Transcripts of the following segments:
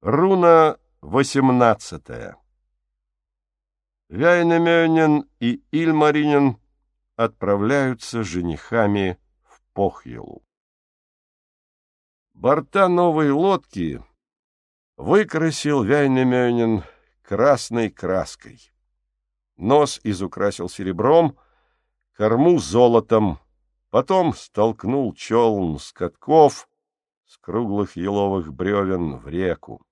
Руна восемнадцатая. Вяйнемёнин и Ильмаринин отправляются женихами в Похьелу. Борта новой лодки выкрасил Вяйнемёнин красной краской. Нос изукрасил серебром, корму золотом, потом столкнул челн с катков, с круглых еловых бревен в реку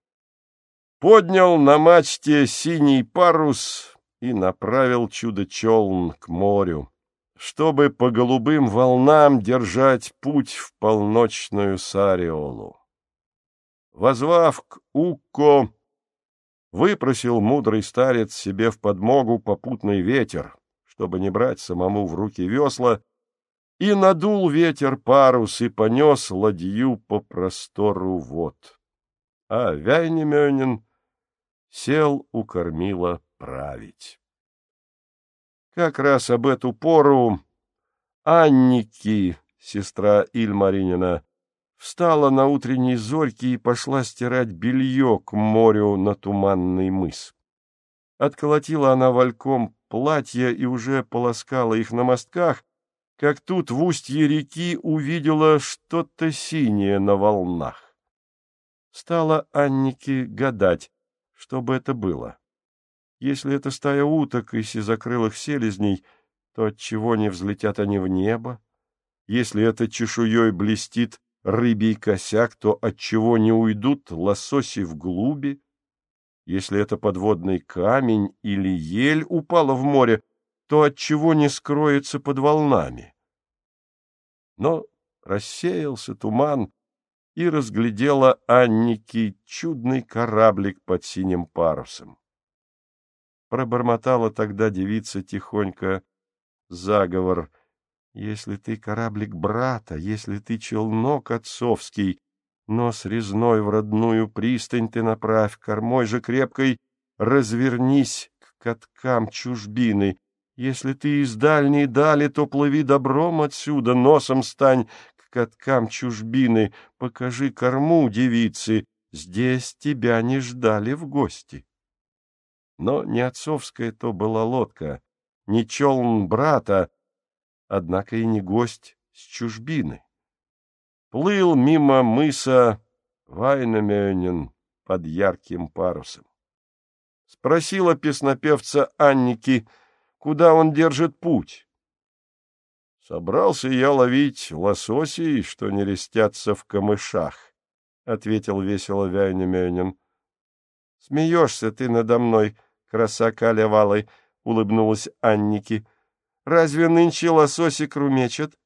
поднял на мачте синий парус и направил чудо-челн к морю, чтобы по голубым волнам держать путь в полночную Сариолу. Возвав к Укко, выпросил мудрый старец себе в подмогу попутный ветер, чтобы не брать самому в руки весла, и надул ветер парус и понес ладью по простору вод. А Вяйнемёнин сел у кормила править. Как раз об эту пору Анники, сестра Ильмаринина, встала на утренней зорьке и пошла стирать белье к морю на туманный мыс. Отколотила она вальком платья и уже полоскала их на мостках, как тут в устье реки увидела что-то синее на волнах. Стала Аннике гадать, что бы это было. Если это стая уток и сизокрылых селезней, то отчего не взлетят они в небо? Если это чешуей блестит рыбий косяк, то отчего не уйдут лососи в глуби? Если это подводный камень или ель упала в море, то отчего не скроется под волнами? Но рассеялся туман, и разглядела Анники чудный кораблик под синим парусом. Пробормотала тогда девица тихонько заговор. «Если ты кораблик брата, если ты челнок отцовский, нос резной в родную пристань ты направь, кормой же крепкой развернись к каткам чужбины. Если ты из дальней дали, то плыви добром отсюда, носом стань каткам чужбины, покажи корму девицы, здесь тебя не ждали в гости. Но не отцовская то была лодка, не челн брата, однако и не гость с чужбины. Плыл мимо мыса Вайнамёнин под ярким парусом. Спросила песнопевца Анники, куда он держит путь. Собрался я ловить лососей, что не листятся в камышах, — ответил весело Вяйнемёнин. — Смеешься ты надо мной, краса калевалой, — улыбнулась Анники. — Разве нынче лососи крумечат?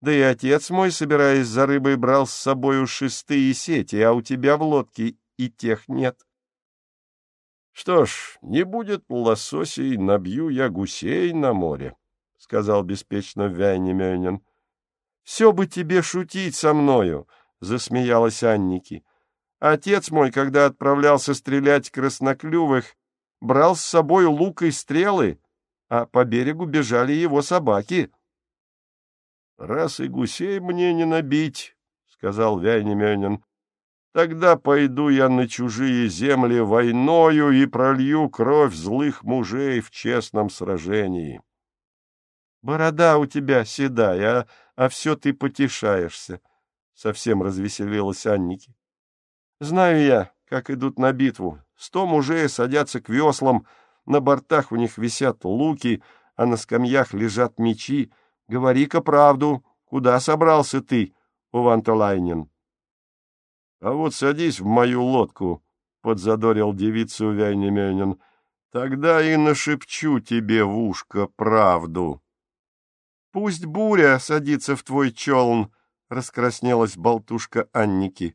Да и отец мой, собираясь за рыбой, брал с собою шестые сети, а у тебя в лодке и тех нет. — Что ж, не будет лососей, набью я гусей на море, — сказал беспечно Вяйнемёнин. — Все бы тебе шутить со мною, — засмеялась Анники. Отец мой, когда отправлялся стрелять красноклювых, брал с собой лук и стрелы, а по берегу бежали его собаки. — Раз и гусей мне не набить, — сказал Вяйнемёнин, — тогда пойду я на чужие земли войною и пролью кровь злых мужей в честном сражении. — Борода у тебя седая, а, а все ты потешаешься, — совсем развеселилась Анники. Знаю я, как идут на битву. Сто мужей садятся к веслам, на бортах у них висят луки, а на скамьях лежат мечи. Говори-ка правду, куда собрался ты, Увантолайнин? — А вот садись в мою лодку, — подзадорил девицу Вяйнемёнин, — тогда и нашепчу тебе в ушко правду. Пусть буря садится в твой челн, — раскраснелась болтушка Анники.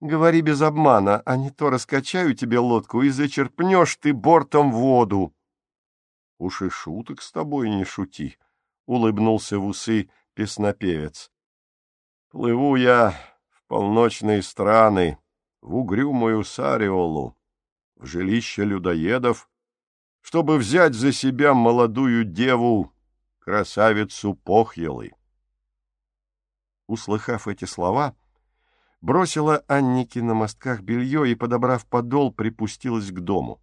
Говори без обмана, а не то раскачаю тебе лодку и зачерпнешь ты бортом воду. — Уж и шуток с тобой не шути, — улыбнулся в усы песнопевец. — Плыву я в полночные страны, в угрюмую Сариолу, в жилище людоедов, чтобы взять за себя молодую деву красавицу Похьелы. Услыхав эти слова, бросила Аннике на мостках белье и, подобрав подол, припустилась к дому.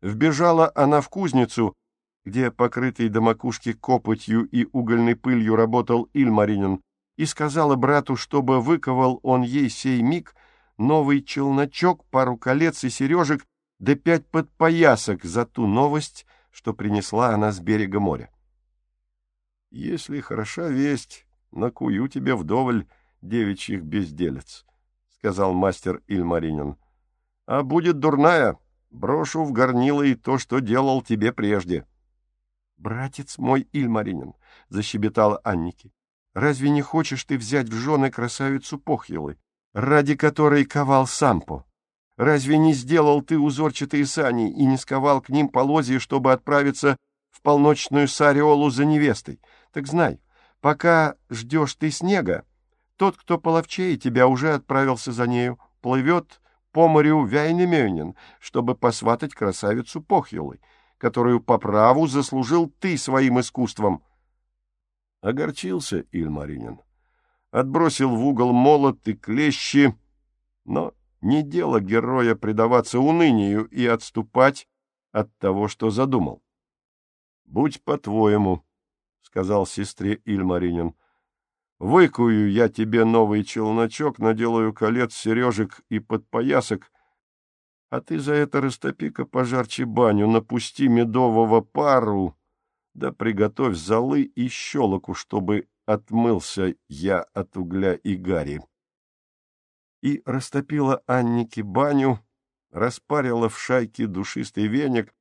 Вбежала она в кузницу, где, покрытый до макушки копотью и угольной пылью, работал Ильмаринин, и сказала брату, чтобы выковал он ей сей миг новый челночок, пару колец и сережек, да пять подпоясок за ту новость, что принесла она с берега моря. «Если хороша весть, накую тебе вдоволь девичьих безделец», — сказал мастер Ильмаринин. «А будет дурная, брошу в горнило и то, что делал тебе прежде». «Братец мой Ильмаринин», — защебетала Анники, — «разве не хочешь ты взять в жены красавицу Похьелы, ради которой ковал Сампо? Разве не сделал ты узорчатые сани и не сковал к ним полозья, чтобы отправиться в полночную Сариолу за невестой? Так знай, пока ждешь ты снега, тот, кто половчее тебя, уже отправился за нею, плывет по морю Вяйнемёнин, чтобы посватать красавицу Похьелы, которую по праву заслужил ты своим искусством. Огорчился Ильмаринин, отбросил в угол молот и клещи, но не дело героя предаваться унынию и отступать от того, что задумал. — Будь по-твоему, — сказал сестре Ильмаринин. — Выкую я тебе новый челночок, наделаю колец, сережек и подпоясок, а ты за это растопи-ка пожарче баню, напусти медового пару, да приготовь золы и щелоку, чтобы отмылся я от угля и гари и растопила Аннике баню, распарила в шайке душистый веник,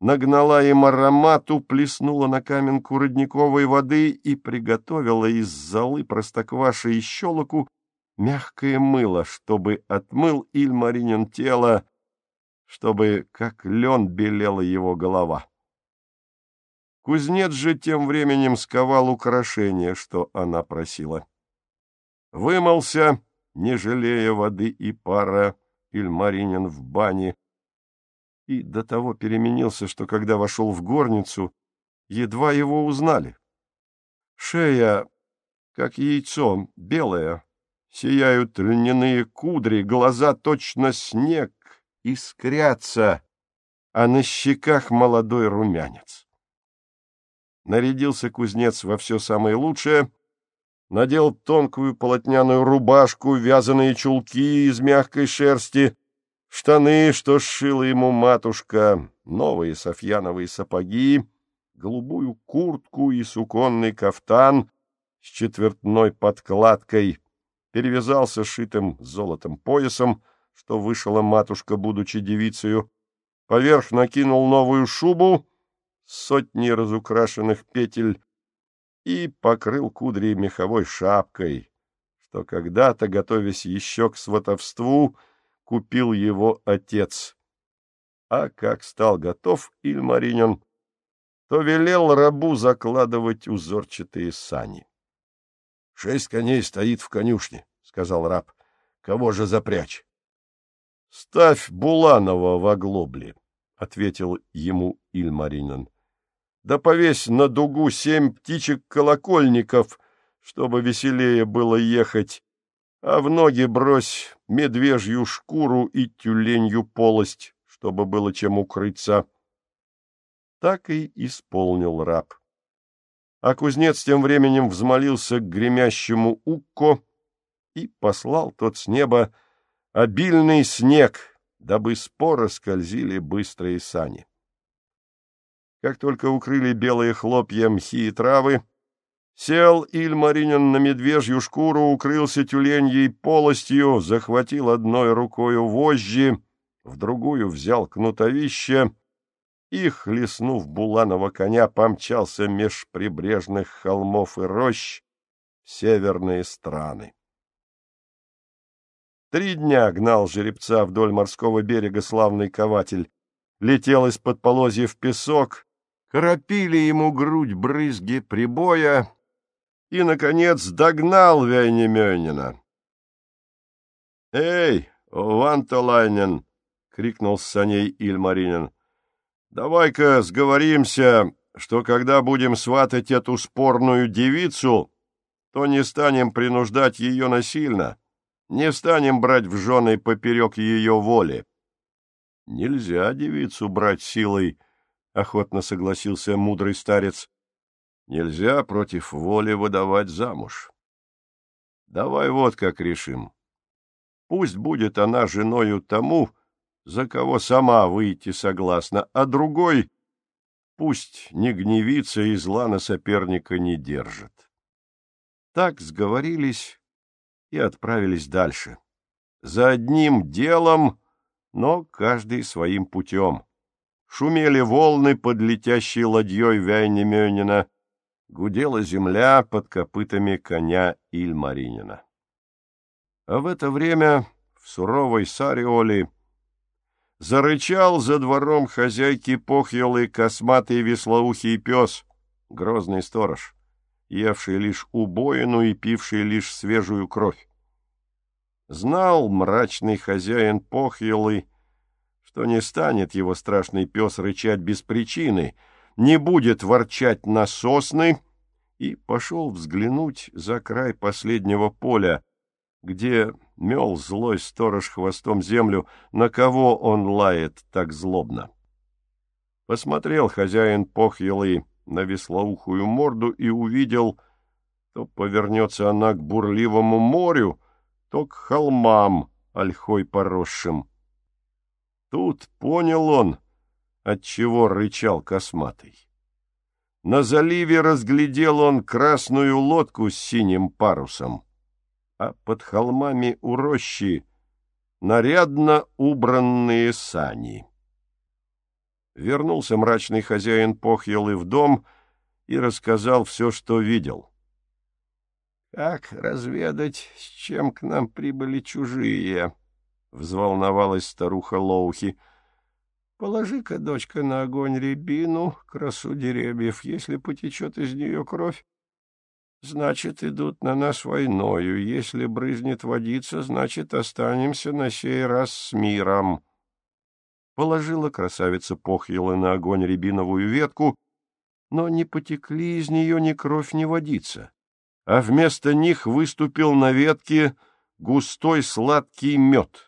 нагнала им аромату, плеснула на каменку родниковой воды и приготовила из золы простокваши и щелоку мягкое мыло, чтобы отмыл Ильмаринин тело, чтобы как лен белела его голова. Кузнец же тем временем сковал украшение, что она просила. Вымылся не жалея воды и пара, Ильмаринин в бане. И до того переменился, что когда вошел в горницу, едва его узнали. Шея, как яйцо, белая, сияют льняные кудри, глаза точно снег, искрятся, а на щеках молодой румянец. Нарядился кузнец во все самое лучшее, надел тонкую полотняную рубашку, вязаные чулки из мягкой шерсти, штаны, что сшила ему матушка, новые софьяновые сапоги, голубую куртку и суконный кафтан с четвертной подкладкой, перевязался шитым золотом поясом, что вышила матушка, будучи девицею, поверх накинул новую шубу, сотни разукрашенных петель и покрыл кудри меховой шапкой, что когда-то, готовясь еще к сватовству, купил его отец. А как стал готов Ильмаринин, то велел рабу закладывать узорчатые сани. — Шесть коней стоит в конюшне, — сказал раб. — Кого же запрячь? — Ставь Буланова в оглобли, — ответил ему Ильмаринин да повесь на дугу семь птичек-колокольников, чтобы веселее было ехать, а в ноги брось медвежью шкуру и тюленью полость, чтобы было чем укрыться. Так и исполнил раб. А кузнец тем временем взмолился к гремящему Укко и послал тот с неба обильный снег, дабы споро скользили быстрые сани. Как только укрыли белые хлопья, мхи и травы, сел Ильмаринин на медвежью шкуру, укрылся тюленьей полостью, захватил одной рукою вожжи, в другую взял кнутовище и, хлестнув буланого коня, помчался меж прибрежных холмов и рощ в северные страны. Три дня гнал жеребца вдоль морского берега славный кователь, летел из-под полозья в песок, Кропили ему грудь брызги прибоя и, наконец, догнал Вяйнемёнина. — Эй, Ванталайнен! — крикнул с саней Ильмаринин. — Давай-ка сговоримся, что когда будем сватать эту спорную девицу, то не станем принуждать ее насильно, Не станем брать в жены поперек ее воли. — Нельзя девицу брать силой, — охотно согласился мудрый старец. — Нельзя против воли выдавать замуж. Давай вот как решим. Пусть будет она женою тому, за кого сама выйти согласна, а другой пусть не гневится и зла на соперника не держит. Так сговорились и отправились дальше. За одним делом, но каждый своим путем. Шумели волны под летящей ладьей Вяйнемёнина, гудела земля под копытами коня Ильмаринина. А в это время в суровой Сариоле зарычал за двором хозяйки похьелый косматый веслоухий пес, грозный сторож, евший лишь убоину и пивший лишь свежую кровь. Знал мрачный хозяин похьелый, что не станет его страшный пес рычать без причины — не будет ворчать на сосны, и пошел взглянуть за край последнего поля, где мел злой сторож хвостом землю, на кого он лает так злобно. Посмотрел хозяин похьелый на веслоухую морду и увидел, то повернется она к бурливому морю, то к холмам, ольхой поросшим. Тут понял он, отчего рычал косматый. На заливе разглядел он красную лодку с синим парусом, а под холмами у рощи нарядно убранные сани. Вернулся мрачный хозяин Похьелы в дом и рассказал все, что видел. — Как разведать, с чем к нам прибыли чужие? — взволновалась старуха Лоухи. — Положи-ка, дочка, на огонь рябину, красу деревьев. Если потечет из нее кровь, значит, идут на нас войною. Если брызнет водица, значит, останемся на сей раз с миром. Положила красавица Похьела на огонь рябиновую ветку, но не потекли из нее ни кровь, ни водица, а вместо них выступил на ветке густой сладкий мед —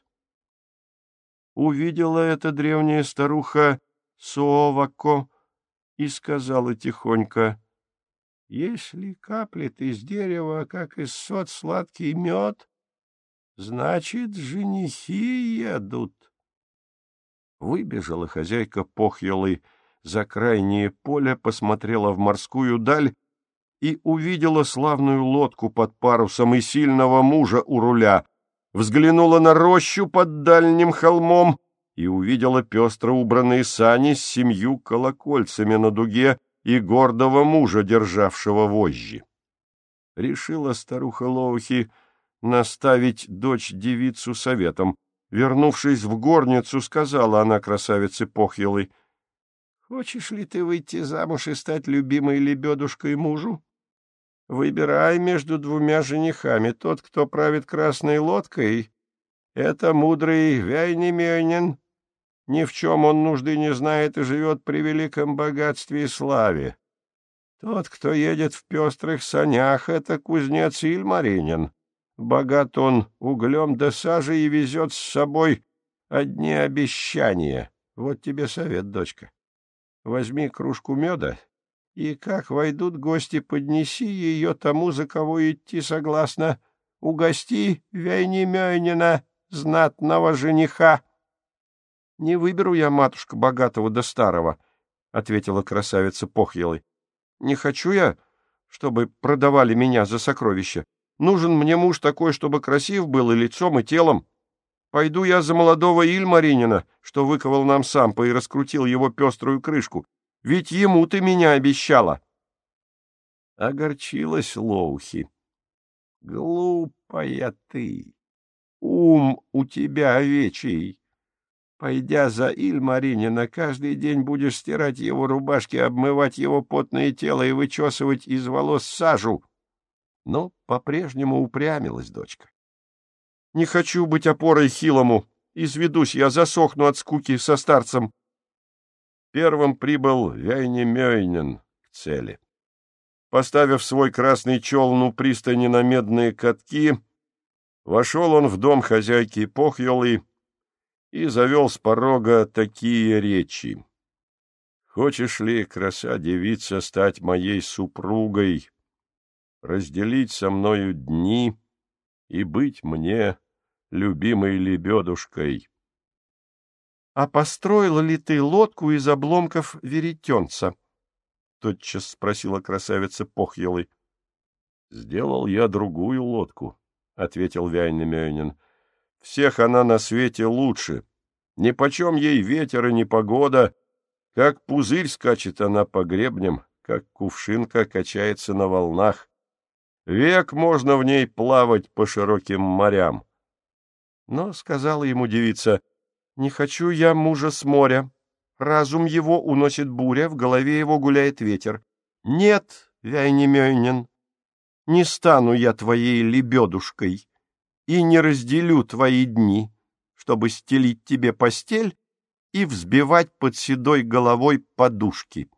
увидела эта древняя старуха Суовако и сказала тихонько, «Если каплет из дерева, как из сот сладкий мед, значит, женихи едут». Выбежала хозяйка похьелы за крайнее поле, посмотрела в морскую даль и увидела славную лодку под парусом и сильного мужа у руля, взглянула на рощу под дальним холмом и увидела пестро убранные сани с семью колокольцами на дуге и гордого мужа, державшего вожжи. Решила старуха Лоухи наставить дочь-девицу советом. Вернувшись в горницу, сказала она красавице Похьелой, — Хочешь ли ты выйти замуж и стать любимой лебедушкой мужу? Выбирай между двумя женихами. Тот, кто правит красной лодкой, — это мудрый Вяйнемёнин. Ни в чем он нужды не знает и живет при великом богатстве и славе. Тот, кто едет в пестрых санях, — это кузнец Ильмаринин. Богат он углем да сажей и везет с собой одни обещания. Вот тебе совет, дочка. Возьми кружку меда и как войдут гости, поднеси ее тому, за кого идти согласно. Угости Вейнемёйнина, знатного жениха. — Не выберу я, матушка, богатого да старого, — ответила красавица Похьелой. — Не хочу я, чтобы продавали меня за сокровища. Нужен мне муж такой, чтобы красив был и лицом, и телом. Пойду я за молодого Ильмаринина, что выковал нам сампа и раскрутил его пеструю крышку, ведь ему ты меня обещала. Огорчилась Лоухи. Глупая ты! Ум у тебя овечий. Пойдя за Ильмаринина, каждый день будешь стирать его рубашки, обмывать его потное тело и вычесывать из волос сажу. Но по-прежнему упрямилась дочка. Не хочу быть опорой хилому. Изведусь, я засохну от скуки со старцем. Первым прибыл Вяйнемёйнен к цели. Поставив свой красный челн у пристани на медные катки, Вошел он в дом хозяйки Похьелы и завел с порога такие речи. «Хочешь ли, краса девица, стать моей супругой, разделить со мною дни и быть мне любимой лебедушкой?» «А построила ли ты лодку из обломков веретенца?» — тотчас спросила красавица Похьелы. «Сделал я другую лодку», — ответил Вяйнемёнин. «Всех она на свете лучше. Нипочем ей ветер и непогода. Как пузырь скачет она по гребням, как кувшинка качается на волнах. Век можно в ней плавать по широким морям». Но, — сказала ему девица, — не хочу я мужа с моря. Разум его уносит буря, в голове его гуляет ветер. Нет, Вяйнемёнин, не стану я твоей лебедушкой и не разделю твои дни, чтобы стелить тебе постель и взбивать под седой головой подушки.